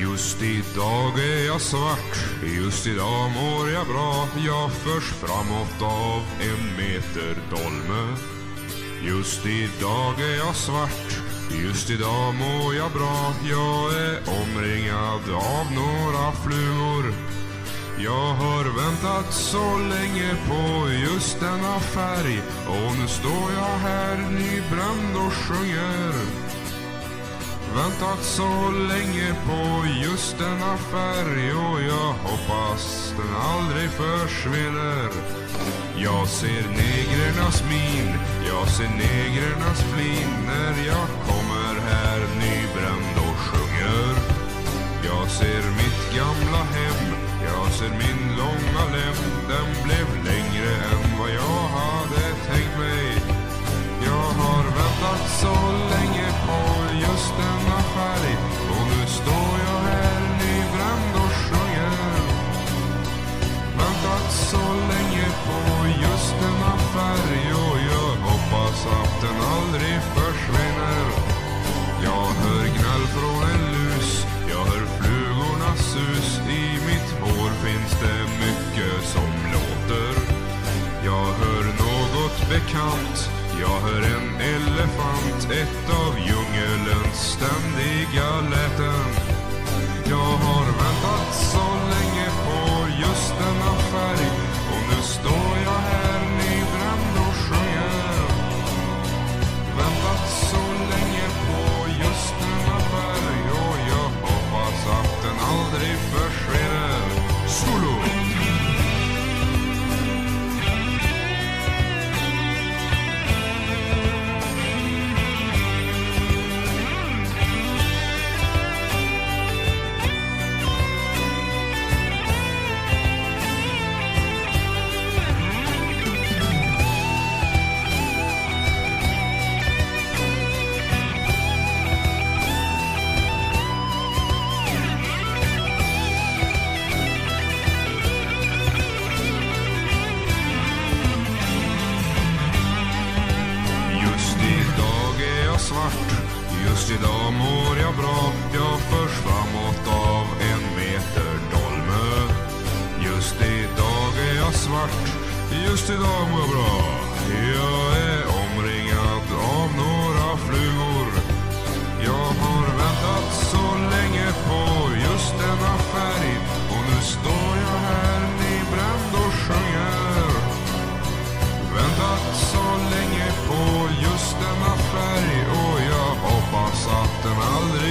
Just idag är jag svart, just idag mår jag bra. Jag förs framåt av en meter dolme. Just idag är jag svart, just idag mår jag bra. Jag är omringad av några flugor. Jag har väntat så länge på just denna färg och nu står jag här nybränd och sjunger. Väntat så länge på just denna färg och jag hoppas den aldrig försvinner. Jag ser negrernas min, jag ser negrernas flin när jag kommer här just färg och nu står jag här nybränd och sjunger. Väntat så länge på just denna färg och jag hoppas att den aldrig försvinner. Jag hör gnäll från en lus, jag hör flugornas sus. I mitt hår finns det mycket som låter. Jag hör något bekant, jag hör en elefant, ett av djungelns just idag mår jag bra. Jag förs framåt av en meter dolme. Just idag är jag svart, just idag mår jag bra.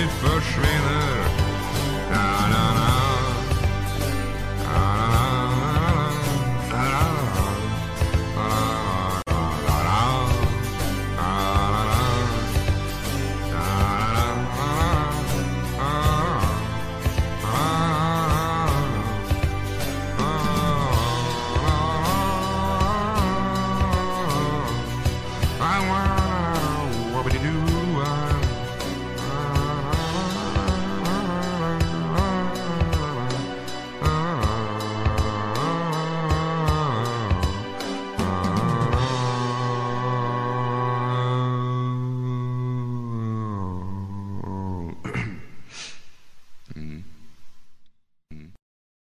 verschwinde.